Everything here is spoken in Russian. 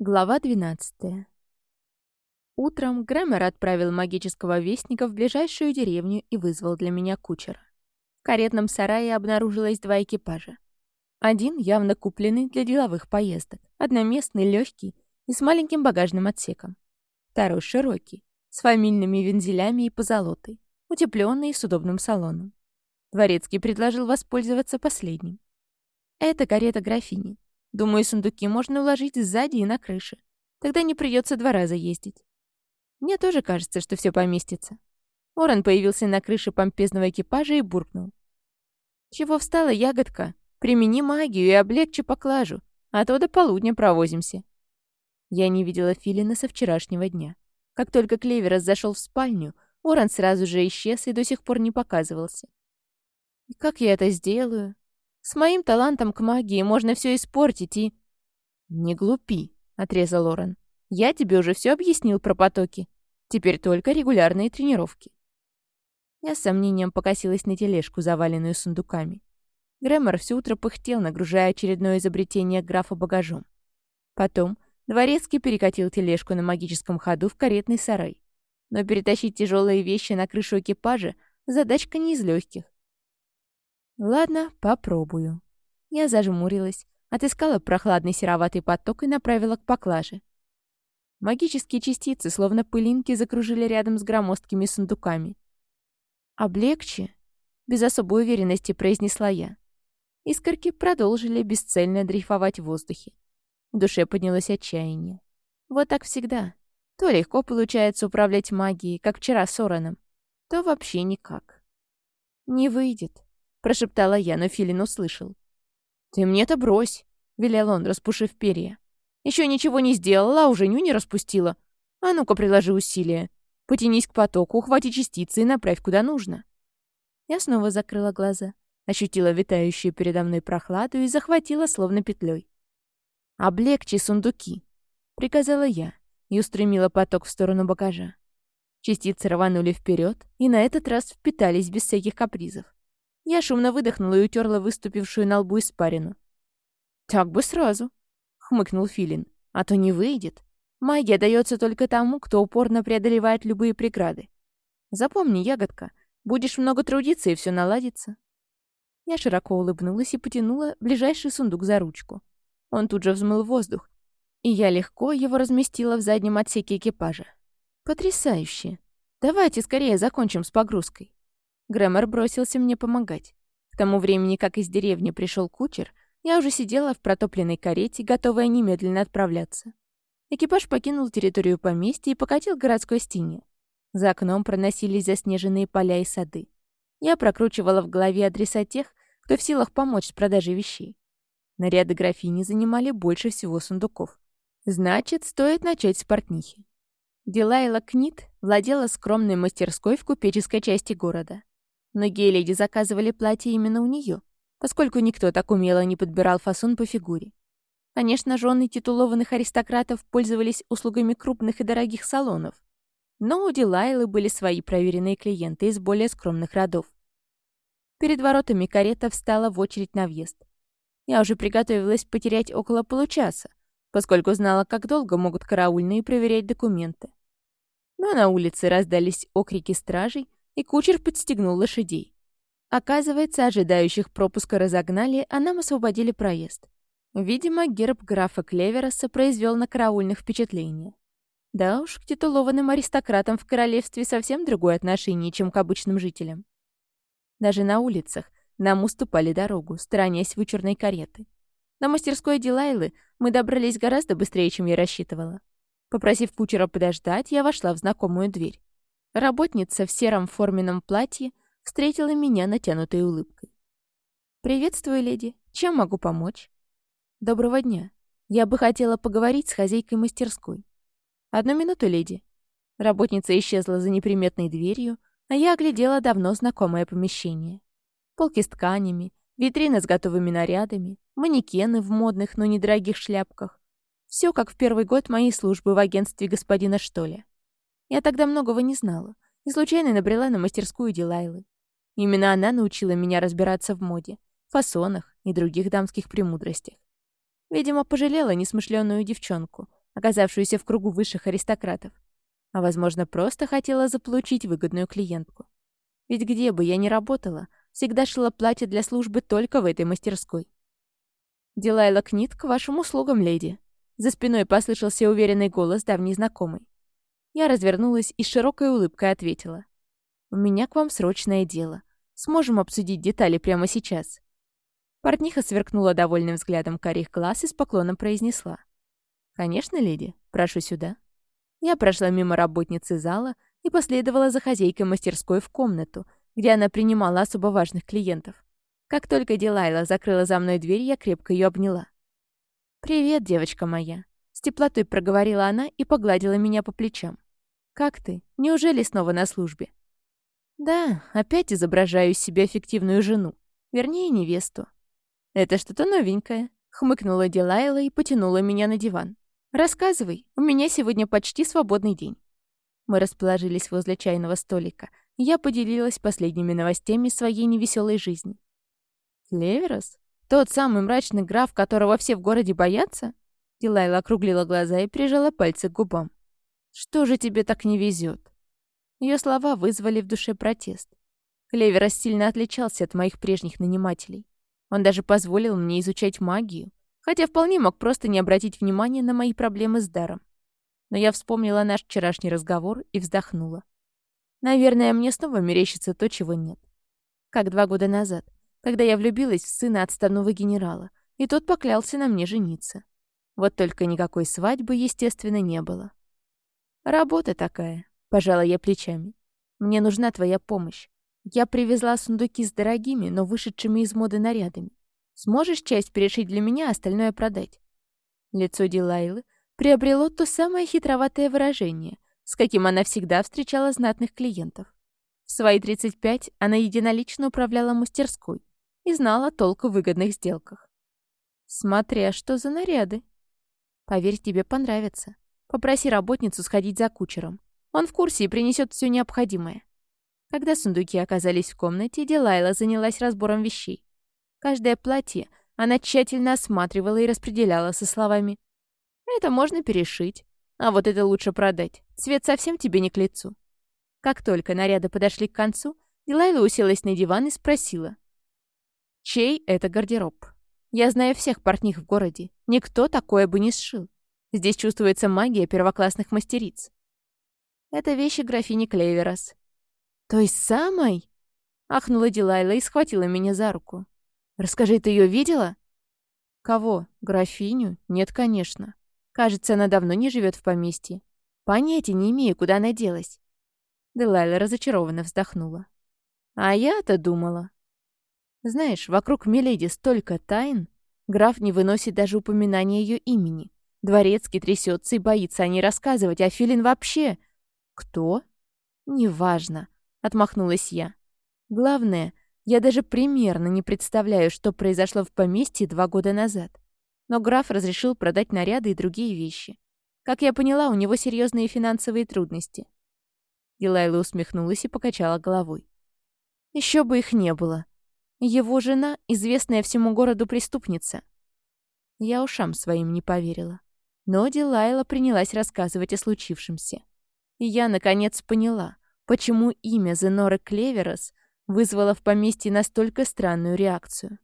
Глава 12. Утром Грэмер отправил магического вестника в ближайшую деревню и вызвал для меня кучера. В каретном сарае обнаружилось два экипажа. Один явно купленный для деловых поездок, одноместный, легкий и с маленьким багажным отсеком. Второй широкий, с фамильными вензелями и позолотой, утепленный с удобным салоном. Дворецкий предложил воспользоваться последним. Это карета графини. Думаю, сундуки можно уложить сзади и на крыше. Тогда не придется два раза ездить. Мне тоже кажется, что все поместится. Орен появился на крыше помпезного экипажа и буркнул. «Чего встала, ягодка? Примени магию и облегчи поклажу, а то до полудня провозимся». Я не видела Филина со вчерашнего дня. Как только Клеверос зашел в спальню, Оран сразу же исчез и до сих пор не показывался. И как я это сделаю? С моим талантом к магии можно все испортить и...» «Не глупи», — отрезал Лорен. «Я тебе уже все объяснил про потоки. Теперь только регулярные тренировки». Я с сомнением покосилась на тележку, заваленную сундуками. Грэмор все утро пыхтел, нагружая очередное изобретение графа багажом. Потом Дворецкий перекатил тележку на магическом ходу в каретный сарай. Но перетащить тяжелые вещи на крышу экипажа — задачка не из легких. Ладно, попробую. Я зажмурилась, отыскала прохладный сероватый поток и направила к поклаже. Магические частицы, словно пылинки, закружили рядом с громоздкими сундуками. «Облегче», — без особой уверенности произнесла я. Искорки продолжили бесцельно дрейфовать в воздухе. В душе поднялось отчаяние. Вот так всегда. То легко получается управлять магией, как вчера с Ороном, то вообще никак. Не выйдет прошептала я, но Филин услышал. «Ты мне-то брось», — велел он, распушив перья. Еще ничего не сделала, а уже ню не распустила. А ну-ка, приложи усилия. Потянись к потоку, ухвати частицы и направь куда нужно». Я снова закрыла глаза, ощутила витающую передо мной прохладу и захватила словно петлей. «Облегчи сундуки», — приказала я и устремила поток в сторону багажа. Частицы рванули вперед и на этот раз впитались без всяких капризов. Я шумно выдохнула и утерла выступившую на лбу испарину. «Так бы сразу», — хмыкнул Филин. «А то не выйдет. Магия дается только тому, кто упорно преодолевает любые преграды. Запомни, ягодка, будешь много трудиться, и все наладится». Я широко улыбнулась и потянула ближайший сундук за ручку. Он тут же взмыл воздух, и я легко его разместила в заднем отсеке экипажа. «Потрясающе! Давайте скорее закончим с погрузкой». Грэмор бросился мне помогать. К тому времени, как из деревни пришел кучер, я уже сидела в протопленной карете, готовая немедленно отправляться. Экипаж покинул территорию поместья и покатил к городской стене. За окном проносились заснеженные поля и сады. Я прокручивала в голове адреса тех, кто в силах помочь с продажей вещей. Наряды графини занимали больше всего сундуков. Значит, стоит начать с портнихи. Дилайла Книт владела скромной мастерской в купеческой части города. Многие леди заказывали платье именно у нее, поскольку никто так умело не подбирал фасон по фигуре. Конечно, жены титулованных аристократов пользовались услугами крупных и дорогих салонов, но у Дилайлы были свои проверенные клиенты из более скромных родов. Перед воротами карета встала в очередь на въезд. Я уже приготовилась потерять около получаса, поскольку знала, как долго могут караульные проверять документы. Но на улице раздались окрики стражей, и кучер подстегнул лошадей. Оказывается, ожидающих пропуска разогнали, а нам освободили проезд. Видимо, герб графа Клевероса произвел на караульных впечатление. Да уж, к титулованным аристократам в королевстве совсем другое отношение, чем к обычным жителям. Даже на улицах нам уступали дорогу, сторонясь вычурной кареты. До мастерской Дилайлы мы добрались гораздо быстрее, чем я рассчитывала. Попросив кучера подождать, я вошла в знакомую дверь. Работница в сером форменном платье встретила меня натянутой улыбкой. «Приветствую, леди. Чем могу помочь?» «Доброго дня. Я бы хотела поговорить с хозяйкой мастерской». «Одну минуту, леди». Работница исчезла за неприметной дверью, а я оглядела давно знакомое помещение. Полки с тканями, витрины с готовыми нарядами, манекены в модных, но недорогих шляпках. Все как в первый год моей службы в агентстве господина Штоля. Я тогда многого не знала и случайно набрела на мастерскую Дилайлы. Именно она научила меня разбираться в моде, фасонах и других дамских премудростях. Видимо, пожалела несмышленную девчонку, оказавшуюся в кругу высших аристократов. А, возможно, просто хотела заполучить выгодную клиентку. Ведь где бы я ни работала, всегда шила платье для службы только в этой мастерской. «Дилайла Книт к вашим услугам, леди», за спиной послышался уверенный голос давней знакомой. Я развернулась и с широкой улыбкой ответила. «У меня к вам срочное дело. Сможем обсудить детали прямо сейчас». Портниха сверкнула довольным взглядом карих глаз и с поклоном произнесла. «Конечно, леди. Прошу сюда». Я прошла мимо работницы зала и последовала за хозяйкой мастерской в комнату, где она принимала особо важных клиентов. Как только Дилайла закрыла за мной дверь, я крепко ее обняла. «Привет, девочка моя!» С теплотой проговорила она и погладила меня по плечам. «Как ты? Неужели снова на службе?» «Да, опять изображаю из себя эффективную жену. Вернее, невесту». «Это что-то новенькое», — хмыкнула Дилайла и потянула меня на диван. «Рассказывай, у меня сегодня почти свободный день». Мы расположились возле чайного столика. Я поделилась последними новостями своей невеселой жизни. «Клеверос? Тот самый мрачный граф, которого все в городе боятся? Дилайла округлила глаза и прижала пальцы к губам. Что же тебе так не везет? Ее слова вызвали в душе протест. Клеверос сильно отличался от моих прежних нанимателей. Он даже позволил мне изучать магию, хотя вполне мог просто не обратить внимания на мои проблемы с даром. Но я вспомнила наш вчерашний разговор и вздохнула. Наверное, мне снова мерещится то, чего нет. Как два года назад, когда я влюбилась в сына отставного генерала, и тот поклялся на мне жениться. Вот только никакой свадьбы, естественно, не было. «Работа такая», — пожала я плечами. «Мне нужна твоя помощь. Я привезла сундуки с дорогими, но вышедшими из моды нарядами. Сможешь часть перешить для меня, а остальное продать?» Лицо Дилайлы приобрело то самое хитроватое выражение, с каким она всегда встречала знатных клиентов. В свои 35 она единолично управляла мастерской, и знала толк в выгодных сделках. Смотря что за наряды. Поверь, тебе понравится. Попроси работницу сходить за кучером. Он в курсе и принесет все необходимое. Когда сундуки оказались в комнате, Дилайла занялась разбором вещей. Каждое платье она тщательно осматривала и распределяла со словами «Это можно перешить, а вот это лучше продать. Цвет совсем тебе не к лицу». Как только наряды подошли к концу, Дилайла уселась на диван и спросила Чей это гардероб? Я знаю всех портних в городе. Никто такое бы не сшил. Здесь чувствуется магия первоклассных мастериц. Это вещи графини Клеверас. Той самой? Ахнула Дилайла и схватила меня за руку. Расскажи, ты ее видела? Кого? Графиню? Нет, конечно. Кажется, она давно не живет в поместье. Понятия не имею, куда она делась. Делайла разочарованно вздохнула. А я-то думала. Знаешь, вокруг Миледи столько тайн. Граф не выносит даже упоминания ее имени. Дворецкий трясется и боится о ней рассказывать, а Филин вообще... Кто? Неважно, отмахнулась я. Главное, я даже примерно не представляю, что произошло в поместье два года назад. Но граф разрешил продать наряды и другие вещи. Как я поняла, у него серьезные финансовые трудности. Дилайла усмехнулась и покачала головой. Еще бы их не было. Его жена — известная всему городу преступница. Я ушам своим не поверила. Но Дилайла принялась рассказывать о случившемся. И я, наконец, поняла, почему имя Зеноры Клеверос вызвало в поместье настолько странную реакцию.